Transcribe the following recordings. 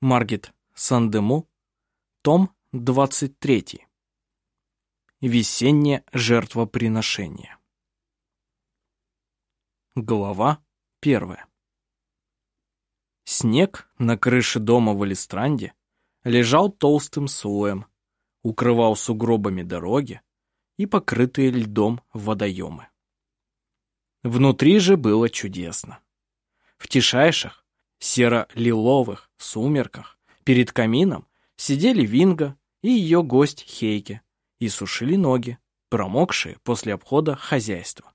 Маргет Сандему, том 23. Весеннее жертвоприношение. Глава первая. Снег на крыше дома в Элистранде лежал толстым слоем, укрывал сугробами дороги и покрытые льдом водоемы. Внутри же было чудесно. В тишайших, серо-лиловых сумерках перед камином сидели Винга и ее гость Хейке и сушили ноги, промокшие после обхода хозяйства.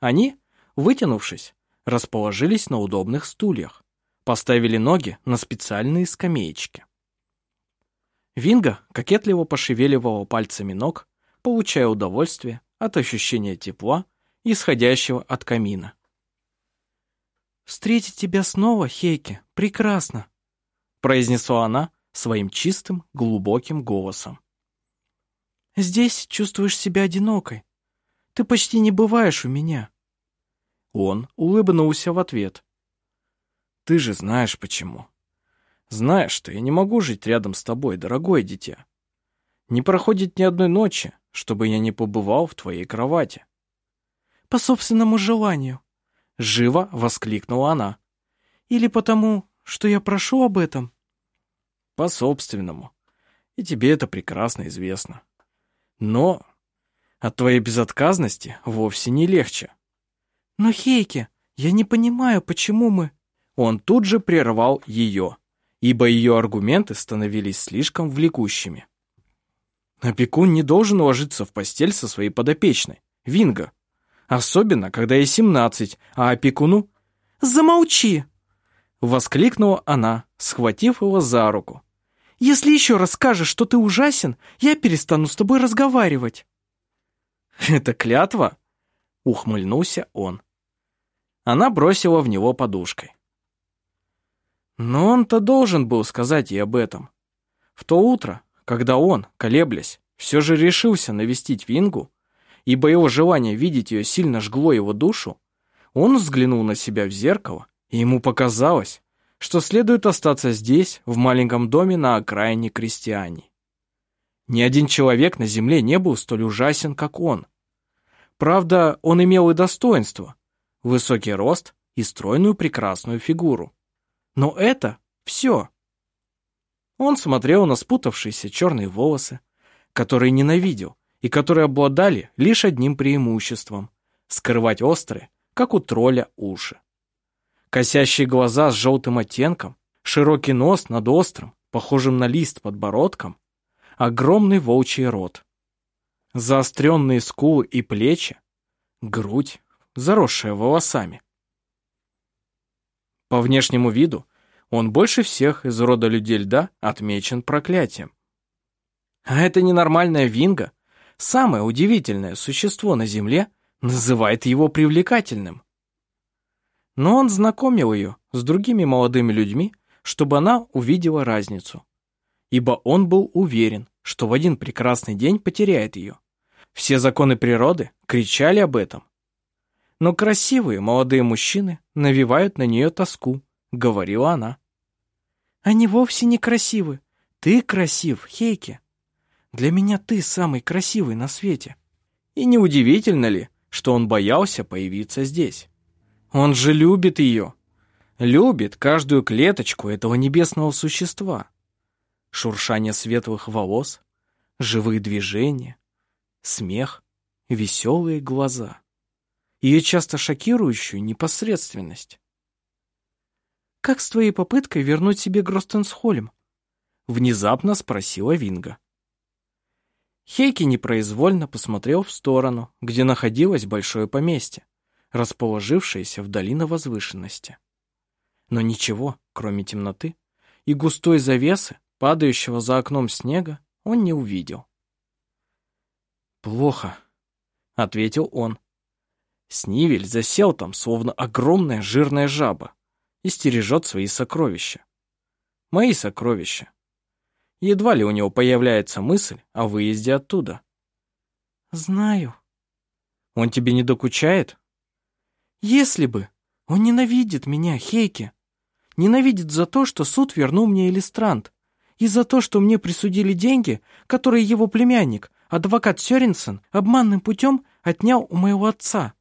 Они, вытянувшись, расположились на удобных стульях, поставили ноги на специальные скамеечки. Винга кокетливо пошевеливала пальцами ног, получая удовольствие от ощущения тепла, исходящего от камина. «Встретить тебя снова, Хейке, прекрасно», произнесла она своим чистым, глубоким голосом. «Здесь чувствуешь себя одинокой. Ты почти не бываешь у меня». Он улыбнулся в ответ. «Ты же знаешь почему. Знаешь, что я не могу жить рядом с тобой, дорогое дитя. Не проходит ни одной ночи, чтобы я не побывал в твоей кровати». «По собственному желанию», Живо воскликнула она. Или потому, что я прошу об этом? По собственному. И тебе это прекрасно известно. Но от твоей безотказности вовсе не легче. Но, Хейке, я не понимаю, почему мы... Он тут же прервал ее, ибо ее аргументы становились слишком влекущими. Опекун не должен ложиться в постель со своей подопечной, Винго. Особенно, когда ей семнадцать, а опекуну... «Замолчи!» Воскликнула она, схватив его за руку. «Если еще раз скажешь, что ты ужасен, я перестану с тобой разговаривать». «Это клятва?» Ухмыльнулся он. Она бросила в него подушкой. Но он-то должен был сказать ей об этом. В то утро, когда он, колеблясь, все же решился навестить Вингу, ибо его желание видеть ее сильно жгло его душу, он взглянул на себя в зеркало, и ему показалось, что следует остаться здесь, в маленьком доме на окраине крестьяне. Ни один человек на земле не был столь ужасен, как он. Правда, он имел и достоинство, высокий рост и стройную прекрасную фигуру. Но это все. Он смотрел на спутавшиеся черные волосы, которые ненавидел, и которые обладали лишь одним преимуществом — скрывать острые, как у тролля, уши. Косящие глаза с желтым оттенком, широкий нос над острым, похожим на лист подбородком, огромный волчий рот, заостренные скулы и плечи, грудь, заросшая волосами. По внешнему виду он больше всех из рода людей льда отмечен проклятием. А это ненормальная винга самое удивительное существо на Земле называет его привлекательным. Но он знакомил ее с другими молодыми людьми, чтобы она увидела разницу. Ибо он был уверен, что в один прекрасный день потеряет ее. Все законы природы кричали об этом. Но красивые молодые мужчины навевают на нее тоску, говорила она. Они вовсе не красивы. Ты красив, Хейке. Для меня ты самый красивый на свете. И неудивительно ли, что он боялся появиться здесь? Он же любит ее. Любит каждую клеточку этого небесного существа. Шуршание светлых волос, живые движения, смех, веселые глаза. Ее часто шокирующую непосредственность. «Как с твоей попыткой вернуть себе Гростенсхольм?» Внезапно спросила Винга. Хейки непроизвольно посмотрел в сторону, где находилось большое поместье, расположившееся вдали на возвышенности. Но ничего, кроме темноты и густой завесы, падающего за окном снега, он не увидел. «Плохо», — ответил он. Снивель засел там, словно огромная жирная жаба, и стережет свои сокровища. Мои сокровища. Едва ли у него появляется мысль о выезде оттуда. «Знаю». «Он тебе не докучает?» «Если бы. Он ненавидит меня, Хейки. Ненавидит за то, что суд вернул мне Элистрант, и за то, что мне присудили деньги, которые его племянник, адвокат Сёренсен, обманным путем отнял у моего отца.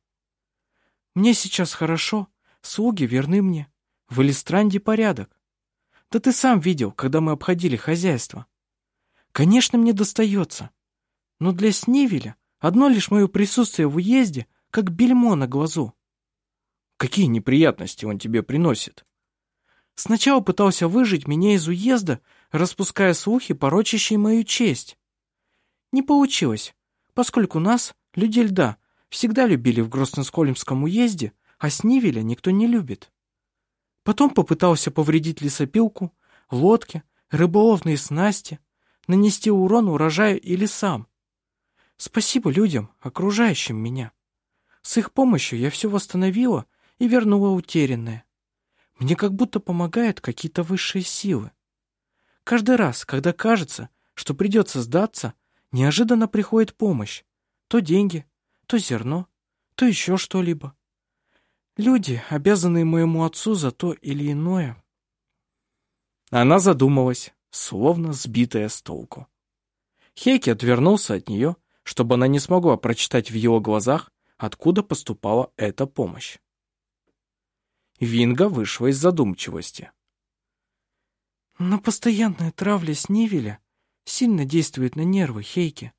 Мне сейчас хорошо, слуги верны мне, в Элистранде порядок. Да ты сам видел, когда мы обходили хозяйство. Конечно, мне достается. Но для Снивеля одно лишь мое присутствие в уезде, как бельмо на глазу. Какие неприятности он тебе приносит? Сначала пытался выжить меня из уезда, распуская слухи, порочащие мою честь. Не получилось, поскольку нас, людей льда, всегда любили в Гросненскольмском уезде, а Снивеля никто не любит. Потом попытался повредить лесопилку, лодки, рыболовные снасти, нанести урон урожаю и лесам. Спасибо людям, окружающим меня. С их помощью я все восстановила и вернула утерянное. Мне как будто помогают какие-то высшие силы. Каждый раз, когда кажется, что придется сдаться, неожиданно приходит помощь. То деньги, то зерно, то еще что-либо. Люди, обязанные моему отцу за то или иное. Она задумалась, словно сбитая с толку. Хейки отвернулся от нее, чтобы она не смогла прочитать в его глазах, откуда поступала эта помощь. Винга вышла из задумчивости. Но постоянная травля Снивеля сильно действует на нервы Хейки.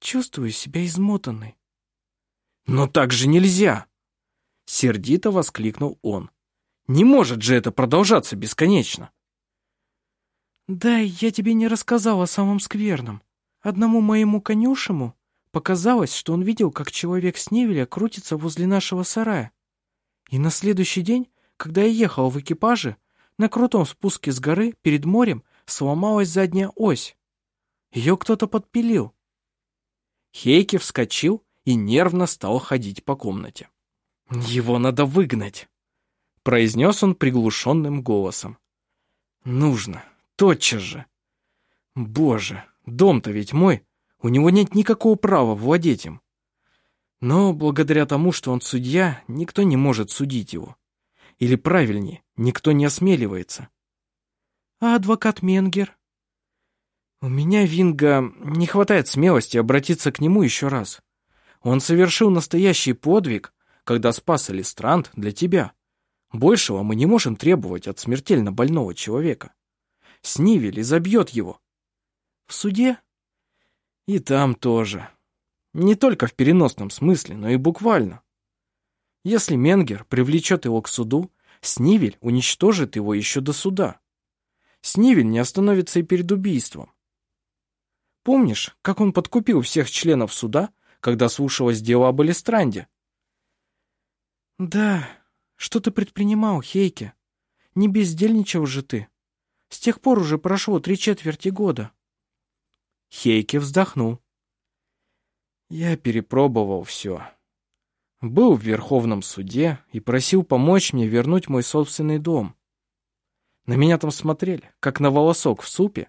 Чувствую себя измотанной. Но так же нельзя! Сердито воскликнул он. Не может же это продолжаться бесконечно. Да, я тебе не рассказал о самом скверном. Одному моему конюшему показалось, что он видел, как человек с Невеля крутится возле нашего сарая. И на следующий день, когда я ехал в экипаже, на крутом спуске с горы перед морем сломалась задняя ось. Ее кто-то подпилил. Хейки вскочил и нервно стал ходить по комнате. «Его надо выгнать», — произнес он приглушенным голосом. «Нужно, тотчас же. Боже, дом-то ведь мой, у него нет никакого права владеть им. Но благодаря тому, что он судья, никто не может судить его. Или правильнее, никто не осмеливается. А адвокат Менгер? У меня, Винга, не хватает смелости обратиться к нему еще раз. Он совершил настоящий подвиг, когда спас Элистрант для тебя. Большего мы не можем требовать от смертельно больного человека. Снивель забьет его. В суде? И там тоже. Не только в переносном смысле, но и буквально. Если Менгер привлечет его к суду, Снивель уничтожит его еще до суда. Снивель не остановится и перед убийством. Помнишь, как он подкупил всех членов суда, когда слушалось дело об Элистранде? Да, что ты предпринимал, Хейке? Не бездельничал же ты. С тех пор уже прошло три четверти года. Хейке вздохнул. Я перепробовал все. Был в Верховном суде и просил помочь мне вернуть мой собственный дом. На меня там смотрели, как на волосок в супе,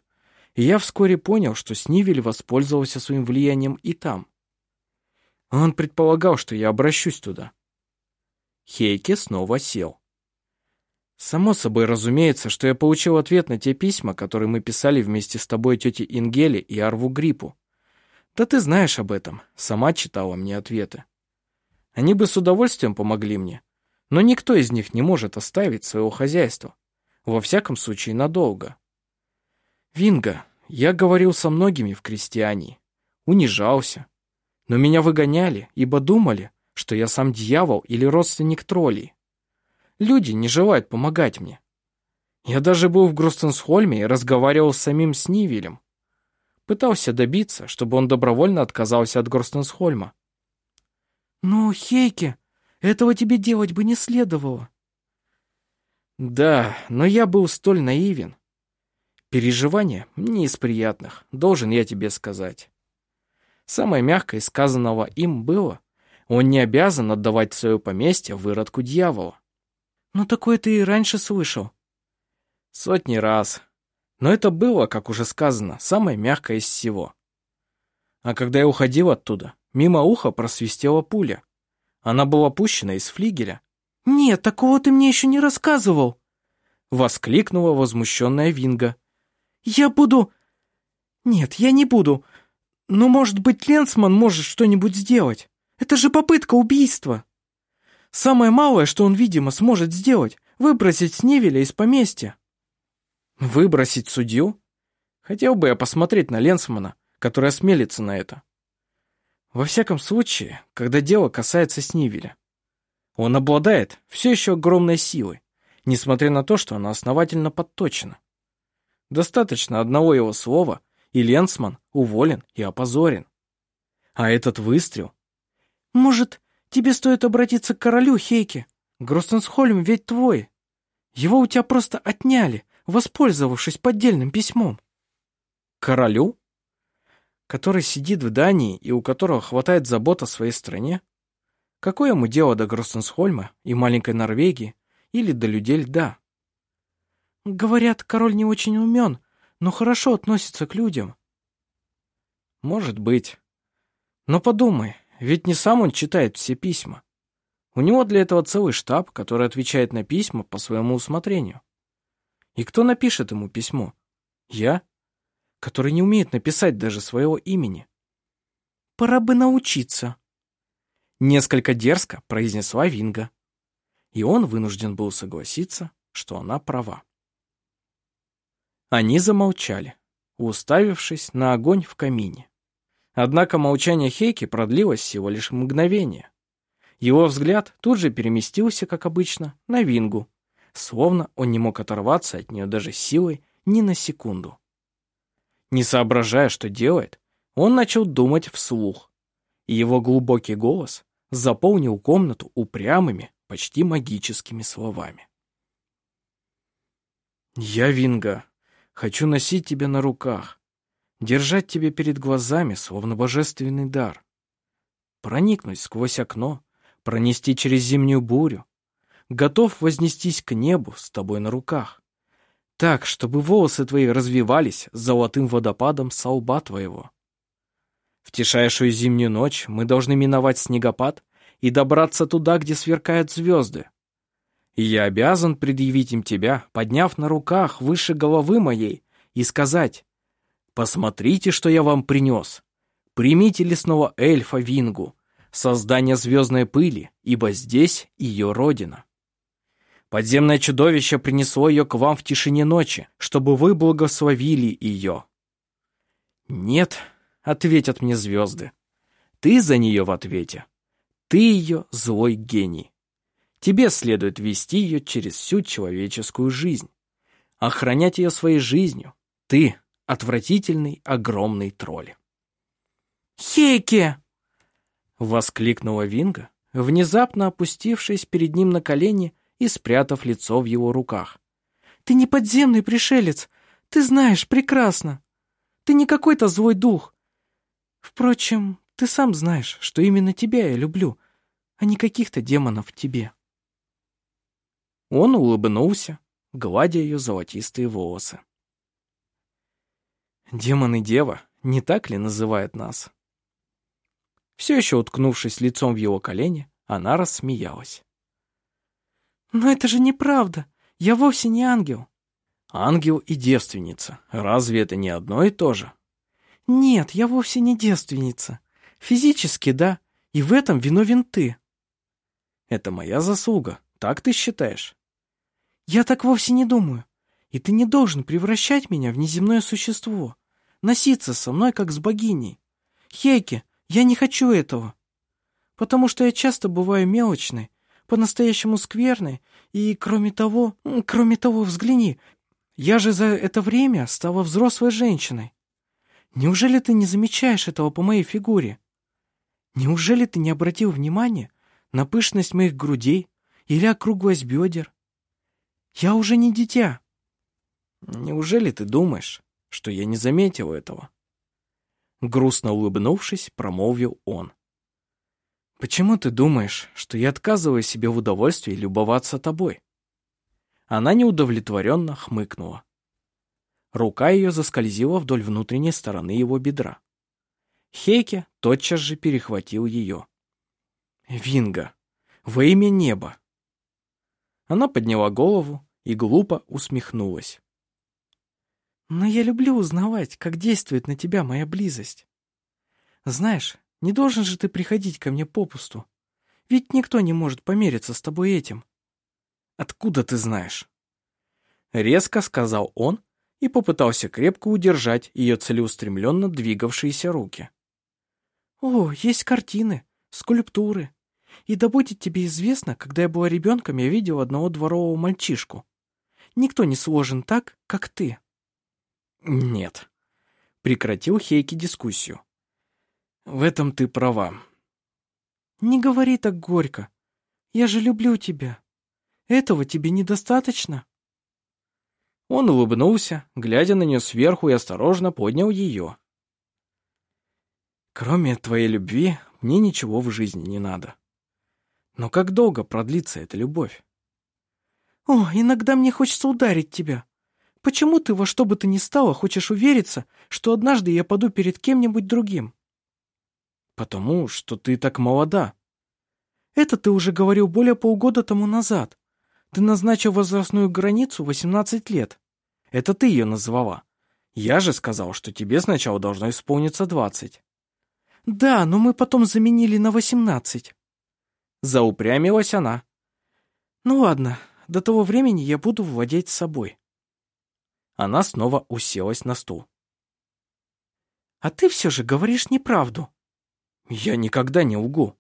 и я вскоре понял, что Снивель воспользовался своим влиянием и там. Он предполагал, что я обращусь туда. Хейке снова сел. Само собой разумеется, что я получил ответ на те письма, которые мы писали вместе с тобой тете Ингеле и Арву Гриппу. Да ты знаешь об этом, сама читала мне ответы. Они бы с удовольствием помогли мне, но никто из них не может оставить своего хозяйства. Во всяком случае, надолго. Винга, я говорил со многими в крестьяне, унижался, но меня выгоняли, ибо думали, что я сам дьявол или родственник троллей. Люди не желают помогать мне. Я даже был в Грустенсхольме и разговаривал с самим Снивелем, Пытался добиться, чтобы он добровольно отказался от Горстенсхольма. «Ну, Хейке, этого тебе делать бы не следовало». Да, но я был столь наивен. Переживания не из приятных, должен я тебе сказать. Самое мягкое сказанного им было, он не обязан отдавать свое поместье выродку дьявола. Ну такое ты и раньше слышал. Сотни раз. Но это было, как уже сказано, самое мягкое из всего. А когда я уходил оттуда, мимо уха просвистела пуля. Она была пущена из флигеля. «Нет, такого ты мне еще не рассказывал!» Воскликнула возмущенная Винга. «Я буду...» «Нет, я не буду. Но, может быть, Ленсман может что-нибудь сделать. Это же попытка убийства. Самое малое, что он, видимо, сможет сделать, выбросить Сневеля из поместья». «Выбросить судью?» Хотел бы я посмотреть на Ленсмана, который осмелится на это. Во всяком случае, когда дело касается Снивеля. Он обладает все еще огромной силой, несмотря на то, что она основательно подточена. Достаточно одного его слова, и Ленсман уволен и опозорен. А этот выстрел... Может, тебе стоит обратиться к королю, Хейке? Гростенсхольм ведь твой. Его у тебя просто отняли, воспользовавшись поддельным письмом. Королю? Который сидит в Дании и у которого хватает забот о своей стране? Какое ему дело до Гроссенсхольма и маленькой Норвегии или до людей льда? Говорят, король не очень умен, но хорошо относится к людям. Может быть. Но подумай, ведь не сам он читает все письма. У него для этого целый штаб, который отвечает на письма по своему усмотрению. И кто напишет ему письмо? Я? Который не умеет написать даже своего имени. Пора бы научиться. Несколько дерзко произнесла Винга. И он вынужден был согласиться, что она права. Они замолчали, уставившись на огонь в камине. Однако молчание Хейки продлилось всего лишь мгновение. Его взгляд тут же переместился, как обычно, на Вингу, словно он не мог оторваться от нее даже силой ни на секунду. Не соображая, что делает, он начал думать вслух, и его глубокий голос заполнил комнату упрямыми, почти магическими словами. «Я Винга, Хочу носить тебя на руках, держать тебя перед глазами, словно божественный дар. Проникнуть сквозь окно, пронести через зимнюю бурю. Готов вознестись к небу с тобой на руках. Так, чтобы волосы твои развивались золотым водопадом со лба твоего. В тишайшую зимнюю ночь мы должны миновать снегопад и добраться туда, где сверкают звезды и я обязан предъявить им тебя, подняв на руках выше головы моей, и сказать, «Посмотрите, что я вам принес. Примите лесного эльфа Вингу, создание звездной пыли, ибо здесь ее родина». Подземное чудовище принесло ее к вам в тишине ночи, чтобы вы благословили ее. «Нет», — ответят мне звезды, — «ты за нее в ответе. Ты ее злой гений». Тебе следует вести ее через всю человеческую жизнь. Охранять ее своей жизнью. Ты — отвратительный, огромный тролль. «Хейке!» — воскликнула Винга, внезапно опустившись перед ним на колени и спрятав лицо в его руках. «Ты не подземный пришелец, ты знаешь прекрасно. Ты не какой-то злой дух. Впрочем, ты сам знаешь, что именно тебя я люблю, а не каких-то демонов в тебе». Он улыбнулся, гладя ее золотистые волосы. Демон и дева, не так ли называют нас? Все еще уткнувшись лицом в его колени, она рассмеялась. «Но это же неправда! Я вовсе не ангел!» «Ангел и девственница. Разве это не одно и то же?» «Нет, я вовсе не девственница. Физически, да, и в этом виновен ты». «Это моя заслуга, так ты считаешь?» Я так вовсе не думаю. И ты не должен превращать меня в неземное существо, носиться со мной, как с богиней. Хейки, я не хочу этого. Потому что я часто бываю мелочной, по-настоящему скверной, и, кроме того, кроме того, взгляни, я же за это время стала взрослой женщиной. Неужели ты не замечаешь этого по моей фигуре? Неужели ты не обратил внимания на пышность моих грудей или округлость бедер? Я уже не дитя. Неужели ты думаешь, что я не заметил этого? Грустно улыбнувшись, промолвил он. Почему ты думаешь, что я отказываю себе в удовольствии любоваться тобой? Она неудовлетворенно хмыкнула. Рука ее заскользила вдоль внутренней стороны его бедра. Хейке тотчас же перехватил ее. «Винга, во имя неба!» Она подняла голову и глупо усмехнулась. «Но я люблю узнавать, как действует на тебя моя близость. Знаешь, не должен же ты приходить ко мне попусту, ведь никто не может помериться с тобой этим». «Откуда ты знаешь?» Резко сказал он и попытался крепко удержать ее целеустремленно двигавшиеся руки. «О, есть картины, скульптуры. И да будет тебе известно, когда я была ребенком, я видел одного дворового мальчишку. Никто не сложен так, как ты». «Нет», — прекратил Хейки дискуссию. «В этом ты права». «Не говори так горько. Я же люблю тебя. Этого тебе недостаточно?» Он улыбнулся, глядя на нее сверху и осторожно поднял ее. Кроме твоей любви, мне ничего в жизни не надо. Но как долго продлится эта любовь? О, иногда мне хочется ударить тебя. Почему ты во что бы то ни стало хочешь увериться, что однажды я паду перед кем-нибудь другим? Потому что ты так молода. Это ты уже говорил более полгода тому назад. Ты назначил возрастную границу 18 лет. Это ты ее назвала. Я же сказал, что тебе сначала должно исполниться 20. Да, но мы потом заменили на 18. Заупрямилась она. Ну ладно, до того времени я буду владеть собой. Она снова уселась на стул. А ты все же говоришь неправду. Я никогда не лгу.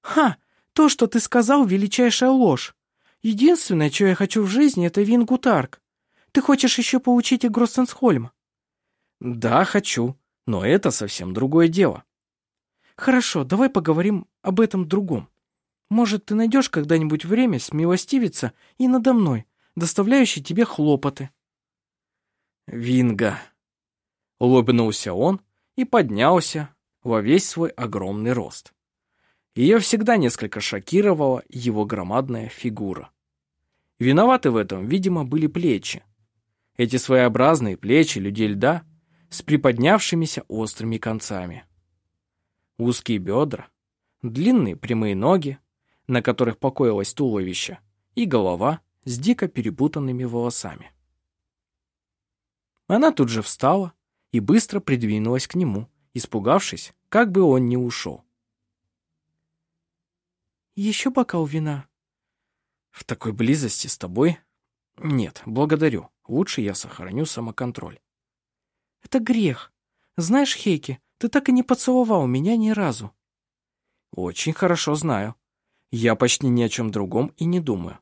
Ха, то, что ты сказал, величайшая ложь. Единственное, что я хочу в жизни, это Вингутарк. Ты хочешь еще получить и Гроссенсхольм? Да, хочу, но это совсем другое дело. Хорошо, давай поговорим об этом другом. Может, ты найдешь когда-нибудь время смилостивиться и надо мной, доставляющий тебе хлопоты. Винга. Улыбнулся он и поднялся во весь свой огромный рост. Ее всегда несколько шокировала его громадная фигура. Виноваты в этом, видимо, были плечи. Эти своеобразные плечи людей льда с приподнявшимися острыми концами. Узкие бедра, длинные прямые ноги, на которых покоилось туловище, и голова с дико перепутанными волосами. Она тут же встала и быстро придвинулась к нему, испугавшись, как бы он не ушел. «Еще бокал вина?» «В такой близости с тобой?» «Нет, благодарю. Лучше я сохраню самоконтроль». «Это грех. Знаешь, Хейки, ты так и не поцеловал меня ни разу». «Очень хорошо знаю. Я почти ни о чем другом и не думаю».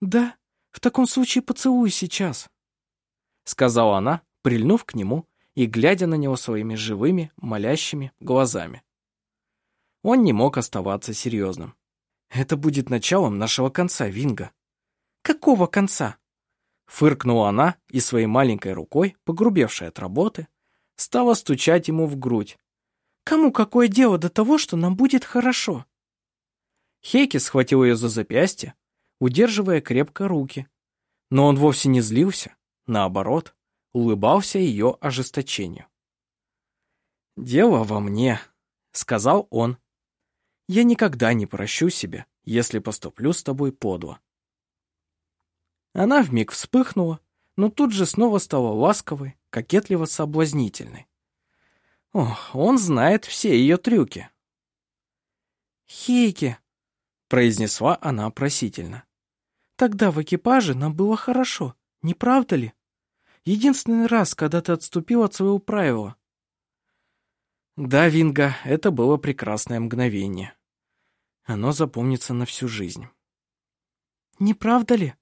«Да? В таком случае поцелуй сейчас», — сказала она, прильнув к нему и глядя на него своими живыми, молящими глазами. Он не мог оставаться серьезным. «Это будет началом нашего конца, Винга». «Какого конца?» Фыркнула она и своей маленькой рукой, погрубевшей от работы, стала стучать ему в грудь. «Кому какое дело до того, что нам будет хорошо?» Хейки схватил ее за запястье, удерживая крепко руки. Но он вовсе не злился, наоборот, улыбался ее ожесточению. «Дело во мне», — сказал он, я никогда не прощу себя, если поступлю с тобой подло. Она вмиг вспыхнула, но тут же снова стала ласковой, кокетливо соблазнительной. Ох, он знает все ее трюки. «Хейки», — произнесла она просительно. «Тогда в экипаже нам было хорошо, не правда ли? Единственный раз, когда ты отступил от своего правила». Да, Винга, это было прекрасное мгновение. Оно запомнится на всю жизнь. «Не правда ли?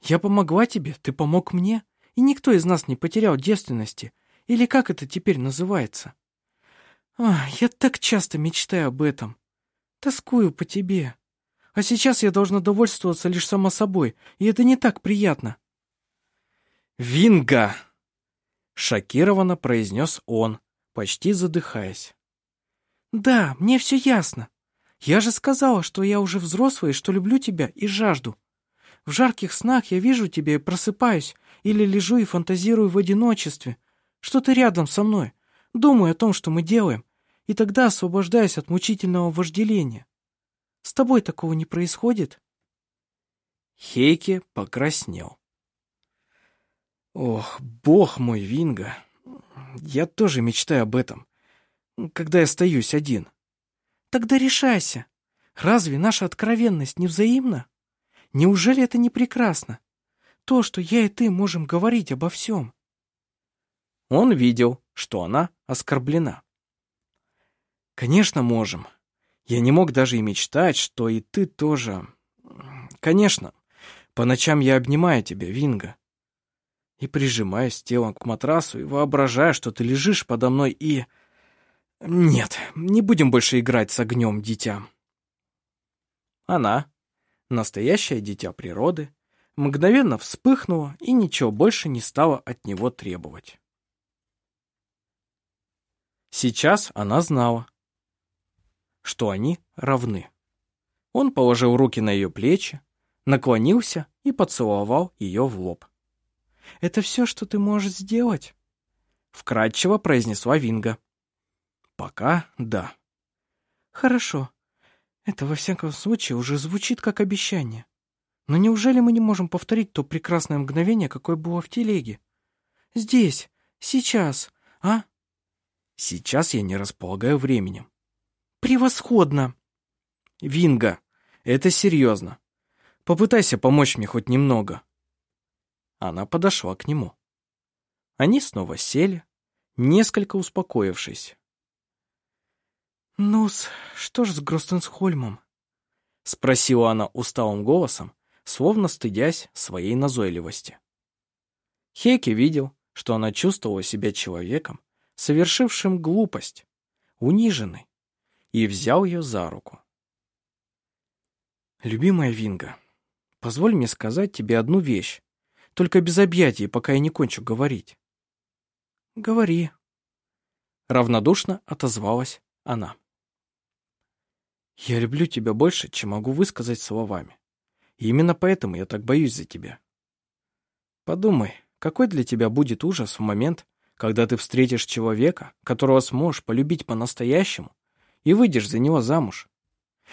Я помогла тебе, ты помог мне, и никто из нас не потерял девственности, или как это теперь называется? А, я так часто мечтаю об этом. Тоскую по тебе. А сейчас я должна довольствоваться лишь само собой, и это не так приятно. «Винга!» — шокированно произнес он, почти задыхаясь. «Да, мне все ясно. Я же сказала, что я уже взрослая, что люблю тебя и жажду. В жарких снах я вижу тебя и просыпаюсь, или лежу и фантазирую в одиночестве, что ты рядом со мной, думаю о том, что мы делаем, и тогда освобождаюсь от мучительного вожделения. С тобой такого не происходит?» Хейке покраснел. «Ох, бог мой, Винга, я тоже мечтаю об этом, когда я остаюсь один». «Тогда решайся. Разве наша откровенность не взаимна? Неужели это не прекрасно? То, что я и ты можем говорить обо всем». Он видел, что она оскорблена. «Конечно, можем. Я не мог даже и мечтать, что и ты тоже... Конечно, по ночам я обнимаю тебя, Винга, и прижимаюсь телом к матрасу и воображаю, что ты лежишь подо мной и... Нет, не будем больше играть с огнем, дитя. Она, настоящее дитя природы, мгновенно вспыхнула и ничего больше не стала от него требовать. Сейчас она знала, что они равны. Он положил руки на ее плечи, наклонился и поцеловал ее в лоб. «Это все, что ты можешь сделать?» Вкратчиво произнесла Винга. «Пока да». «Хорошо. Это, во всяком случае, уже звучит как обещание. Но неужели мы не можем повторить то прекрасное мгновение, какое было в телеге? Здесь, сейчас, а?» «Сейчас я не располагаю временем. Превосходно! Винга, это серьезно. Попытайся помочь мне хоть немного. Она подошла к нему. Они снова сели, несколько успокоившись. «Ну-с, что ж с Гростенсхольмом?» — спросила она усталым голосом, словно стыдясь своей назойливости. Хейке видел, что она чувствовала себя человеком, совершившим глупость, униженной, и взял ее за руку. «Любимая Винга, позволь мне сказать тебе одну вещь, только без объятий, пока я не кончу говорить». «Говори», — равнодушно отозвалась она. «Я люблю тебя больше, чем могу высказать словами. И именно поэтому я так боюсь за тебя. Подумай, какой для тебя будет ужас в момент, когда ты встретишь человека, которого сможешь полюбить по-настоящему и выйдешь за него замуж.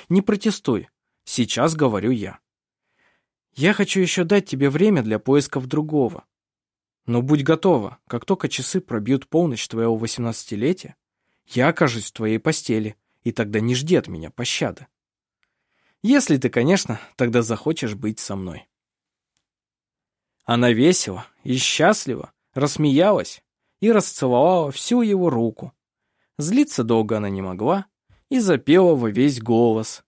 Не протестуй, сейчас говорю я. Я хочу еще дать тебе время для поисков другого. Но будь готова, как только часы пробьют полночь твоего восемнадцатилетия, я окажусь в твоей постели, и тогда не жди от меня пощады. Если ты, конечно, тогда захочешь быть со мной. Она весело и счастливо рассмеялась и расцеловала всю его руку. Злиться долго она не могла, и запела во весь голос.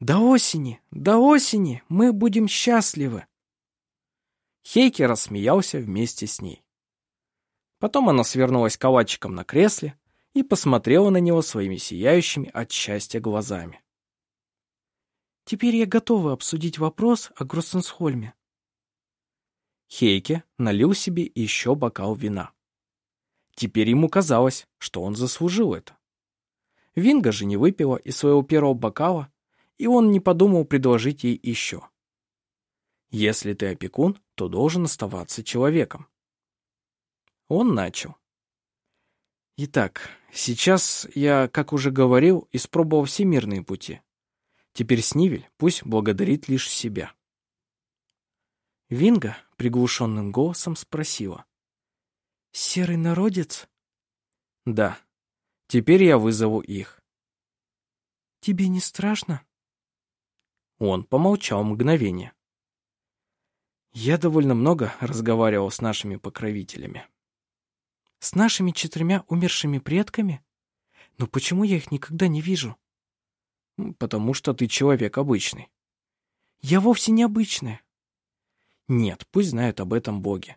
«До осени, до осени мы будем счастливы!» Хейки рассмеялся вместе с ней. Потом она свернулась калачиком на кресле и посмотрела на него своими сияющими от счастья глазами. «Теперь я готова обсудить вопрос о Гроссенсхольме». Хейке налил себе еще бокал вина. Теперь ему казалось, что он заслужил это. Винга же не выпила из своего первого бокала, и он не подумал предложить ей еще. Если ты опекун, то должен оставаться человеком. Он начал. Итак, сейчас я, как уже говорил, испробовал все мирные пути. Теперь Снивель пусть благодарит лишь себя. Винга приглушенным голосом спросила. «Серый народец?» «Да», Теперь я вызову их. Тебе не страшно? Он помолчал мгновение. Я довольно много разговаривал с нашими покровителями. С нашими четырьмя умершими предками? Но почему я их никогда не вижу? Потому что ты человек обычный. Я вовсе не обычная. Нет, пусть знают об этом боги.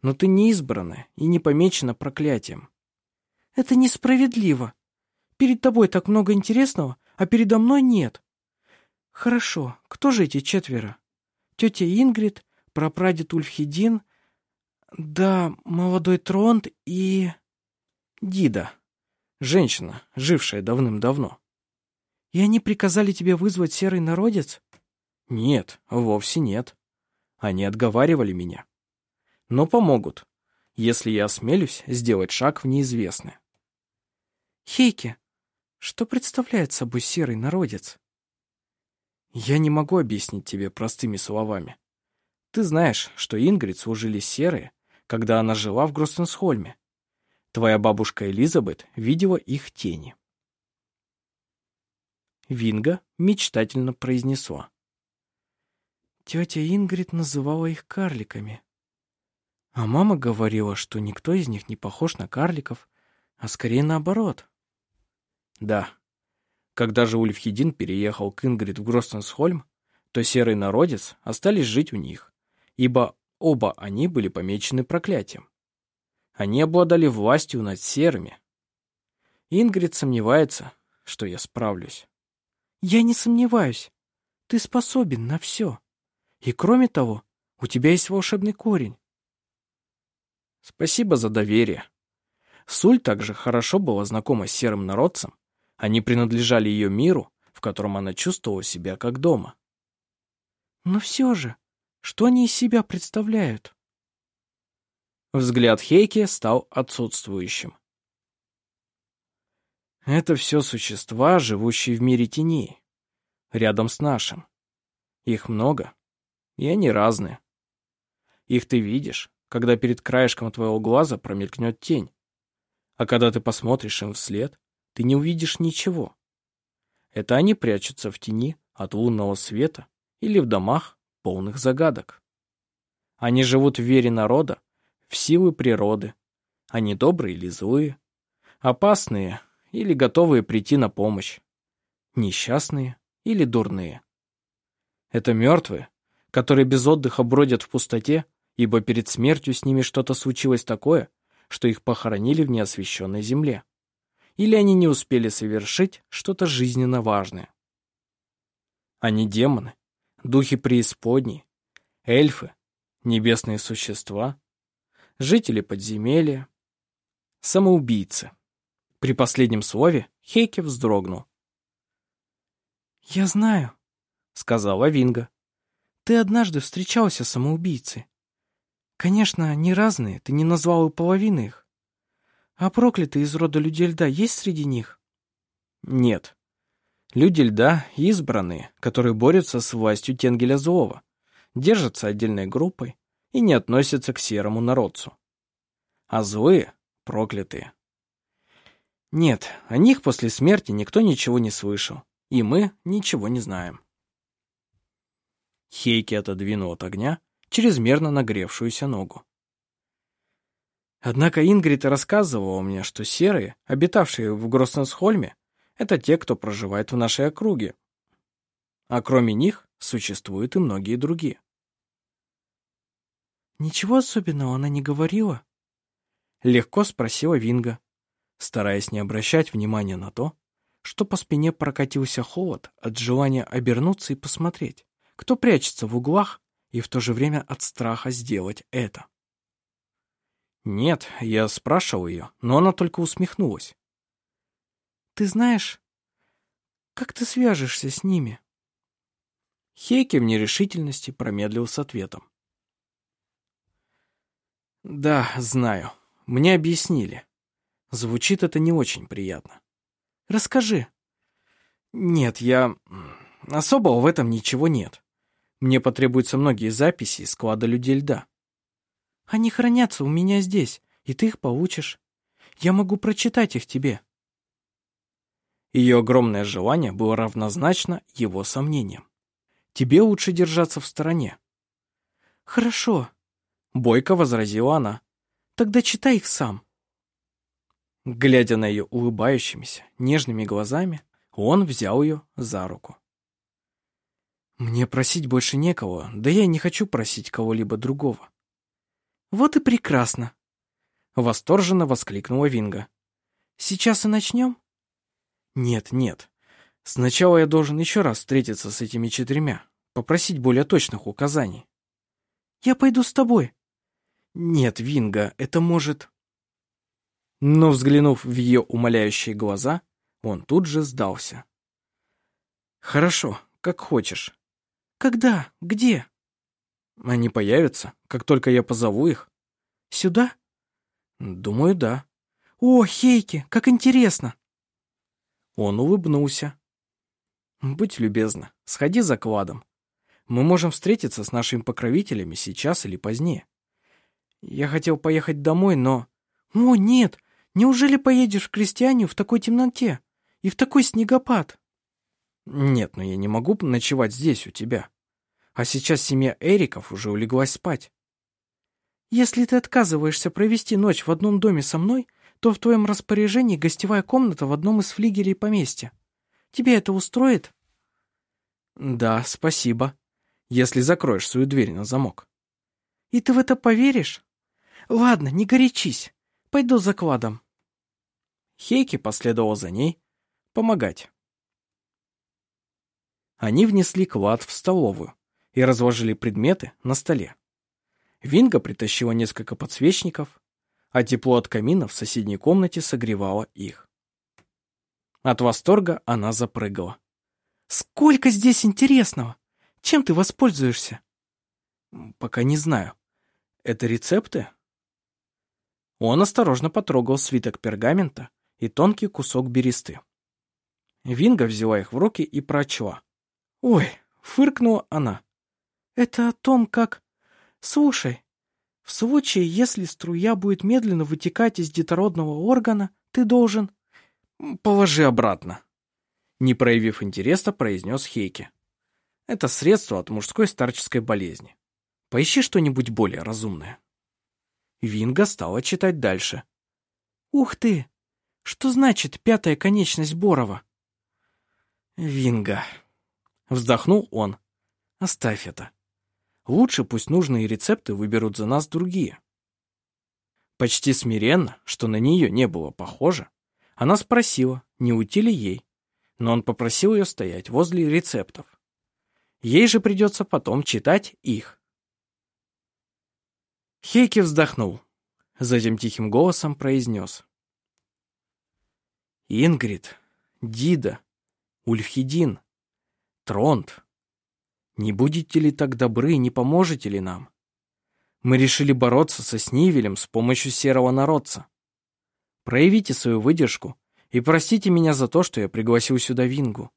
Но ты не избрана и не помечена проклятием. Это несправедливо. Перед тобой так много интересного, а передо мной нет. Хорошо, кто же эти четверо? Тетя Ингрид, прапрадед Ульфхедин, да, молодой Тронт и... Дида, женщина, жившая давным-давно. И они приказали тебе вызвать серый народец? Нет, вовсе нет. Они отговаривали меня. Но помогут, если я осмелюсь сделать шаг в неизвестное. Хейке, что представляет собой серый народец? Я не могу объяснить тебе простыми словами. Ты знаешь, что Ингрид служили серые, когда она жила в Гроссенсхольме. Твоя бабушка Элизабет видела их тени. Винга мечтательно произнесла. Тетя Ингрид называла их карликами. А мама говорила, что никто из них не похож на карликов, а скорее наоборот. Да. Когда же Ульфхедин переехал к Ингрид в Гроссенсхольм, то серый народец остались жить у них, ибо оба они были помечены проклятием. Они обладали властью над серыми. Ингрид сомневается, что я справлюсь. Я не сомневаюсь. Ты способен на все. И кроме того, у тебя есть волшебный корень. Спасибо за доверие. Суль также хорошо была знакома с серым народцем. Они принадлежали ее миру, в котором она чувствовала себя как дома. Но все же, что они из себя представляют? Взгляд Хейки стал отсутствующим. Это все существа, живущие в мире теней, рядом с нашим. Их много, и они разные. Их ты видишь, когда перед краешком твоего глаза промелькнет тень. А когда ты посмотришь им вслед, ты не увидишь ничего. Это они прячутся в тени от лунного света или в домах, полных загадок. Они живут в вере народа, в силы природы. Они добрые или злые, опасные или готовые прийти на помощь, несчастные или дурные. Это мертвые, которые без отдыха бродят в пустоте, ибо перед смертью с ними что-то случилось такое, что их похоронили в неосвещенной земле. Или они не успели совершить что-то жизненно важное. Они демоны, духи преисподней, эльфы, небесные существа, жители подземелья, самоубийцы. При последнем слове Хейке вздрогнул. «Я знаю», — сказала Винга. Ты однажды встречался с самоубийцей. Конечно, они разные, ты не назвал и половины их. А проклятые из рода людей льда есть среди них? Нет. Люди льда избранные, которые борются с властью Тенгеля Злого, держатся отдельной группой и не относятся к серому народцу. А злые — проклятые. Нет, о них после смерти никто ничего не слышал, и мы ничего не знаем. Хейки отодвинул от огня чрезмерно нагревшуюся ногу. Однако Ингрид рассказывала мне, что серые, обитавшие в Гроссенсхольме, это те, кто проживает в нашей округе. А кроме них существуют и многие другие. «Ничего особенного она не говорила?» Легко спросила Винга, стараясь не обращать внимания на то, что по спине прокатился холод от желания обернуться и посмотреть кто прячется в углах и в то же время от страха сделать это. Нет, я спрашивал ее, но она только усмехнулась. Ты знаешь, как ты свяжешься с ними? Хейки в нерешительности промедлил с ответом. Да, знаю. Мне объяснили. Звучит это не очень приятно. Расскажи. Нет, я... Особого в этом ничего нет. Мне потребуются многие записи из склада людей льда. Они хранятся у меня здесь, и ты их получишь. Я могу прочитать их тебе. Ее огромное желание было равнозначно его сомнениям. Тебе лучше держаться в стороне. Хорошо, бойко возразила она. Тогда читай их сам. Глядя на ее улыбающимися, нежными глазами, он взял ее за руку. Мне просить больше некого, да я не хочу просить кого-либо другого. Вот и прекрасно. Восторженно воскликнула Винга. Сейчас и начнем? Нет, нет. Сначала я должен еще раз встретиться с этими четырьмя, попросить более точных указаний. Я пойду с тобой. Нет, Винга, это может... Но, взглянув в ее умоляющие глаза, он тут же сдался. Хорошо, как хочешь. Когда? Где? Они появятся, как только я позову их. Сюда? Думаю, да. О, Хейки, как интересно. Он улыбнулся. Будь любезна, сходи за кладом. Мы можем встретиться с нашими покровителями сейчас или позднее. Я хотел поехать домой, но... О, нет! Неужели поедешь в крестьянию в такой темноте? И в такой снегопад? Нет, но я не могу ночевать здесь у тебя. А сейчас семья Эриков уже улеглась спать. Если ты отказываешься провести ночь в одном доме со мной, то в твоем распоряжении гостевая комната в одном из флигелей поместья. Тебе это устроит? Да, спасибо. Если закроешь свою дверь на замок. И ты в это поверишь? Ладно, не горячись. Пойду за кладом. Хейки последовал за ней помогать. Они внесли клад в столовую и разложили предметы на столе. Винга притащила несколько подсвечников, а тепло от камина в соседней комнате согревало их. От восторга она запрыгала. «Сколько здесь интересного! Чем ты воспользуешься?» «Пока не знаю. Это рецепты?» Он осторожно потрогал свиток пергамента и тонкий кусок бересты. Винга взяла их в руки и прочла. «Ой!» — фыркнула она. «Это о том, как...» «Слушай, в случае, если струя будет медленно вытекать из детородного органа, ты должен...» «Положи обратно», — не проявив интереса, произнес Хейке. «Это средство от мужской старческой болезни. Поищи что-нибудь более разумное». Винга стала читать дальше. «Ух ты! Что значит пятая конечность Борова?» «Винга», — вздохнул он. «Оставь это. Лучше пусть нужные рецепты выберут за нас другие». Почти смиренно, что на нее не было похоже, она спросила, не уйти ли ей, но он попросил ее стоять возле рецептов. Ей же придется потом читать их. Хейки вздохнул, затем тихим голосом произнес. «Ингрид, Дида, Ульфхедин, Тронт, не будете ли так добры и не поможете ли нам? Мы решили бороться со Снивелем с помощью серого народца. Проявите свою выдержку и простите меня за то, что я пригласил сюда Вингу.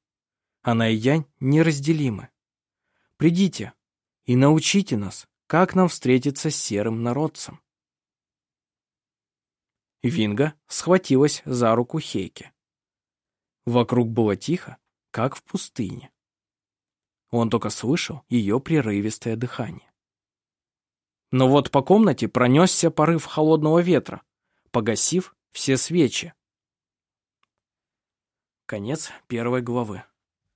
Она и я неразделимы. Придите и научите нас, как нам встретиться с серым народцем. Винга схватилась за руку Хейке. Вокруг было тихо, как в пустыне. Он только слышал ее прерывистое дыхание. Но вот по комнате пронесся порыв холодного ветра, погасив все свечи. Конец первой главы.